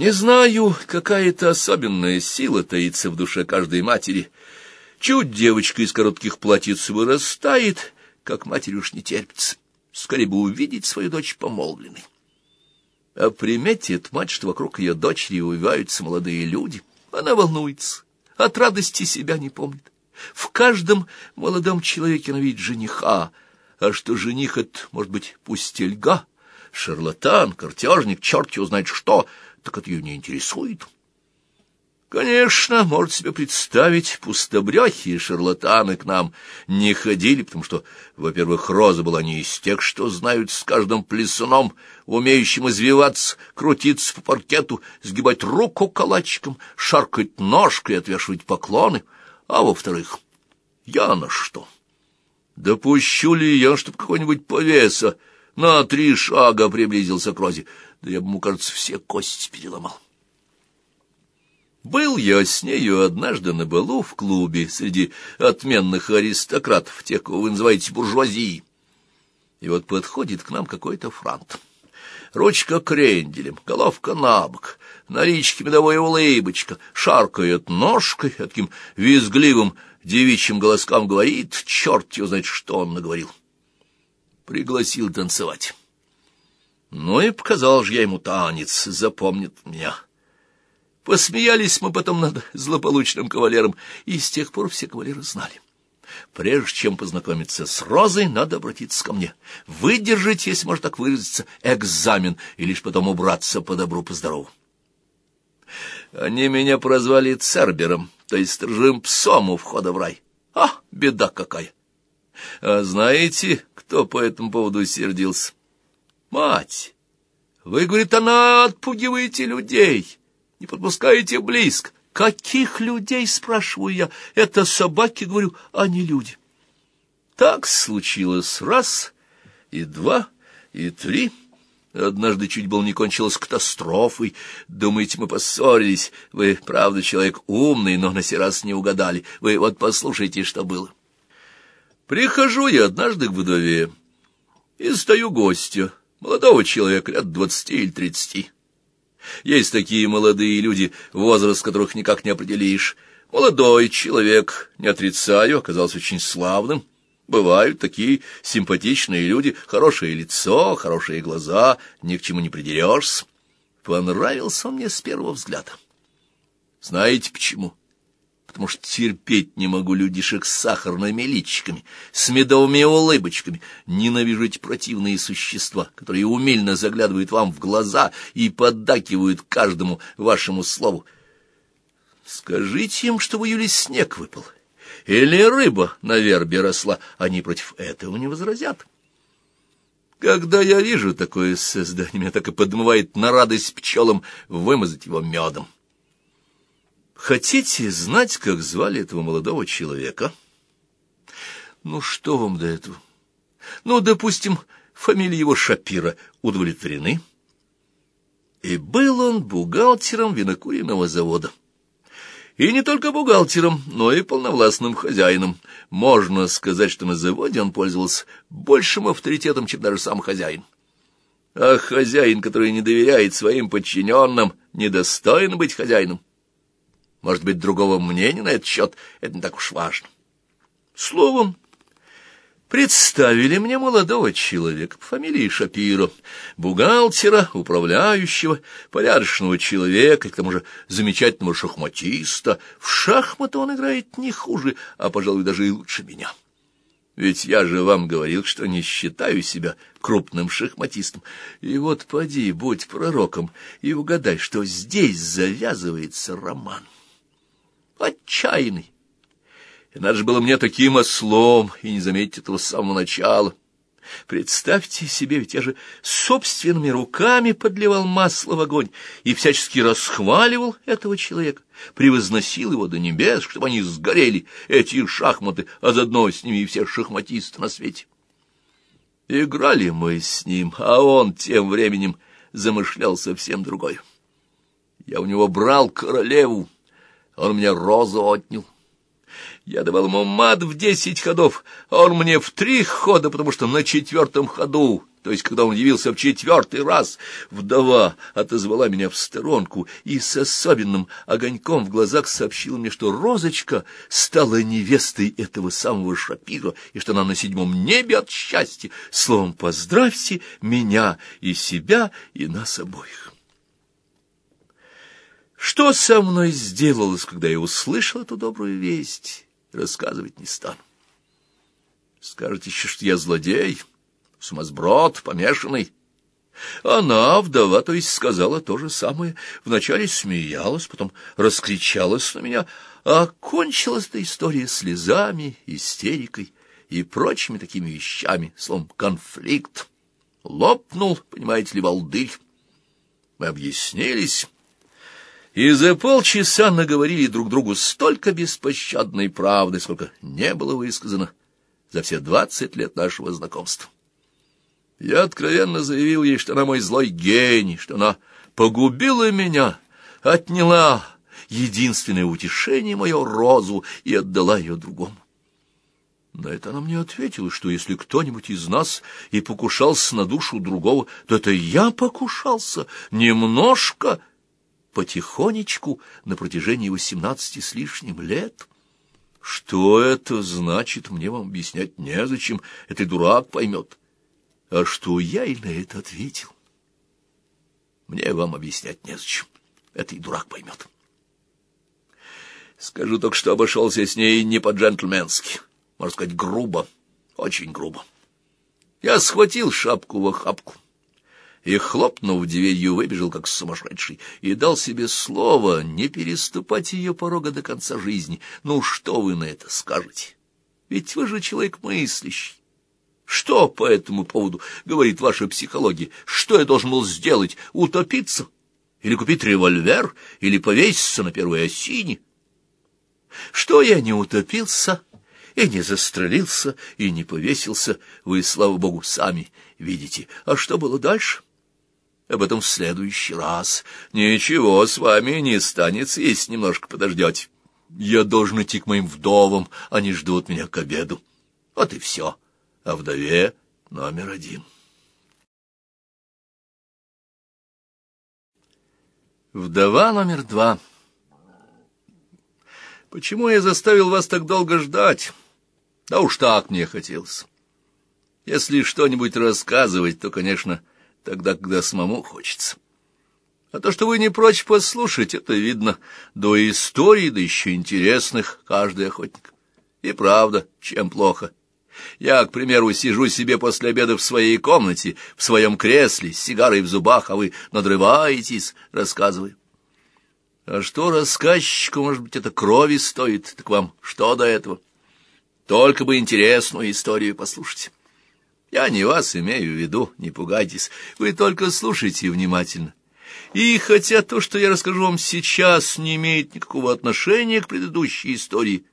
Не знаю, какая-то особенная сила таится в душе каждой матери. Чуть девочка из коротких платьиц вырастает, как матери уж не терпится. Скорее бы увидеть свою дочь помолвленной. А приметит мать, что вокруг ее дочери увиваются молодые люди. Она волнуется, от радости себя не помнит. В каждом молодом человеке она видит жениха, а что жених — это, может быть, пустельга, шарлатан, картежник, черт его знает что, так это ее не интересует. Конечно, может себе представить, пустобрехи и шарлатаны к нам не ходили, потому что, во-первых, Роза была не из тех, что знают с каждым плесуном, умеющим извиваться, крутиться по паркету, сгибать руку калачиком, шаркать ножкой и отвешивать поклоны, а во-вторых, я на что? Допущу ли я, чтоб какой-нибудь повеса на три шага приблизился к Розе? Да я бы ему, кажется, все кости переломал. Был я с нею однажды на балу в клубе среди отменных аристократов, тех, кого вы называете буржуазией. И вот подходит к нам какой-то франт. Ручка кренделем, головка на бок, на личке медовая улыбочка, шаркает ножкой, таким визгливым девичьим голоском говорит, черт его знает, что он наговорил. Пригласил танцевать. Ну и показал же я ему танец, запомнит меня. Посмеялись мы потом над злополучным кавалером, и с тех пор все кавалеры знали. Прежде чем познакомиться с Розой, надо обратиться ко мне. Выдержать, если можно так выразиться, экзамен, и лишь потом убраться по добру, по здорову. Они меня прозвали Цербером, то есть сторожевым псом у входа в рай. А, беда какая! А знаете, кто по этому поводу сердился? Мать! Вы, говорит, она отпугиваете людей не подпускаете близко. Каких людей, спрашиваю я? Это собаки, говорю, а не люди. Так случилось раз, и два, и три. Однажды чуть было не кончилось катастрофой. Думаете, мы поссорились? Вы, правда, человек умный, но на сей раз не угадали. Вы вот послушайте, что было. Прихожу я однажды к вдове и стою гостя, молодого человека, лет двадцати или тридцати. Есть такие молодые люди, возраст которых никак не определишь. Молодой человек, не отрицаю, оказался очень славным. Бывают такие симпатичные люди, хорошее лицо, хорошие глаза, ни к чему не придерешься. Понравился он мне с первого взгляда. Знаете почему? Потому что терпеть не могу людишек с сахарными личиками, с медовыми улыбочками. Ненавижу эти противные существа, которые умельно заглядывают вам в глаза и поддакивают каждому вашему слову. Скажите им, что в июле снег выпал, или рыба на вербе росла, они против этого не возразят. Когда я вижу такое создание, меня так и подмывает на радость пчелам вымазать его медом. Хотите знать, как звали этого молодого человека? Ну, что вам до этого? Ну, допустим, фамилия его Шапира удовлетворены. И был он бухгалтером винокуренного завода. И не только бухгалтером, но и полновластным хозяином. Можно сказать, что на заводе он пользовался большим авторитетом, чем даже сам хозяин. А хозяин, который не доверяет своим подчиненным, недостоин быть хозяином. Может быть, другого мнения на этот счет, это не так уж важно. Словом, представили мне молодого человека по фамилии Шапиро, бухгалтера, управляющего, порядочного человека, к тому же замечательного шахматиста. В шахматы он играет не хуже, а, пожалуй, даже и лучше меня. Ведь я же вам говорил, что не считаю себя крупным шахматистом. И вот поди, будь пророком, и угадай, что здесь завязывается роман отчаянный. И надо же было мне таким ослом, и не заметить этого с самого начала. Представьте себе, ведь я же собственными руками подливал масло в огонь и всячески расхваливал этого человека, превозносил его до небес, чтобы они сгорели, эти шахматы, а заодно с ними и все шахматисты на свете. Играли мы с ним, а он тем временем замышлял совсем другое. Я у него брал королеву, он мне розу отнял. Я давал ему мат в десять ходов, а он мне в три хода, потому что на четвертом ходу то есть когда он явился в четвертый раз, вдова отозвала меня в сторонку и с особенным огоньком в глазах сообщила мне, что Розочка стала невестой этого самого Шапира, и что она на седьмом небе от счастья. Словом, поздравьте меня и себя, и нас обоих. Что со мной сделалось, когда я услышал эту добрую весть, рассказывать не стану. Скажете еще, что я злодей, сумасброд, помешанный. Она, вдова, то есть сказала то же самое. Вначале смеялась, потом раскричалась на меня, а кончилась эта история слезами, истерикой и прочими такими вещами, словом, конфликт. Лопнул, понимаете ли, волдырь. Мы объяснились и за полчаса наговорили друг другу столько беспощадной правды, сколько не было высказано за все двадцать лет нашего знакомства. Я откровенно заявил ей, что она мой злой гений, что она погубила меня, отняла единственное утешение мое розу и отдала ее другому. На это она мне ответила, что если кто-нибудь из нас и покушался на душу другого, то это я покушался немножко потихонечку на протяжении восемнадцати с лишним лет. Что это значит, мне вам объяснять незачем, это дурак поймет. А что я и на это ответил? Мне вам объяснять незачем, это и дурак поймет. Скажу только, что обошелся с ней не по-джентльменски, можно сказать, грубо, очень грубо. Я схватил шапку в охапку и, хлопнув дверью, выбежал как сумасшедший и дал себе слово не переступать ее порога до конца жизни. Ну, что вы на это скажете? Ведь вы же человек мыслящий. Что по этому поводу говорит ваша психология? Что я должен был сделать? Утопиться? Или купить револьвер? Или повеситься на первой осине? Что я не утопился и не застрелился и не повесился, вы, слава богу, сами видите. А что было дальше? — об этом в следующий раз. Ничего с вами не станется, если немножко подождете. Я должен идти к моим вдовам, они ждут меня к обеду. Вот и все. А вдове номер один. Вдова номер два. Почему я заставил вас так долго ждать? Да уж так мне хотелось. Если что-нибудь рассказывать, то, конечно, тогда, когда самому хочется. А то, что вы не прочь послушать, это видно до истории, да еще интересных, каждый охотник. И правда, чем плохо. Я, к примеру, сижу себе после обеда в своей комнате, в своем кресле, с сигарой в зубах, а вы надрываетесь, рассказывая. А что рассказчику, может быть, это крови стоит, так вам что до этого? Только бы интересную историю послушать. Я не вас имею в виду, не пугайтесь, вы только слушайте внимательно. И хотя то, что я расскажу вам сейчас, не имеет никакого отношения к предыдущей истории,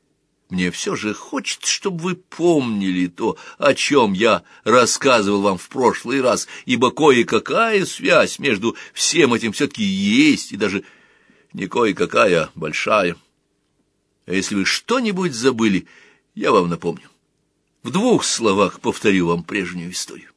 мне все же хочется, чтобы вы помнили то, о чем я рассказывал вам в прошлый раз, ибо кое-какая связь между всем этим все-таки есть, и даже не кое-какая, а большая. А если вы что-нибудь забыли, я вам напомню. В двух словах повторю вам прежнюю историю.